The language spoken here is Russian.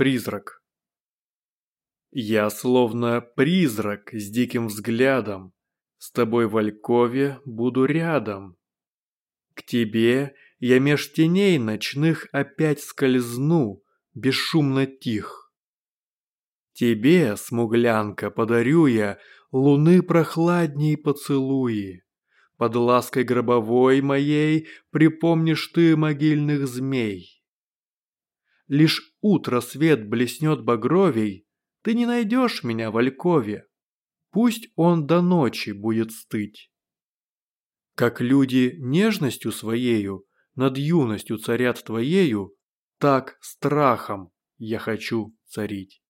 Призрак. Я словно призрак с диким взглядом, С тобой в алькове буду рядом. К тебе я меж теней ночных опять скользну, Бесшумно тих. Тебе, смуглянка, подарю я Луны прохладней поцелуи. Под лаской гробовой моей Припомнишь ты могильных змей. Лишь утро свет блеснет багровей, Ты не найдешь меня в алькове. Пусть он до ночи будет стыть. Как люди нежностью своею Над юностью царят твоею, Так страхом я хочу царить.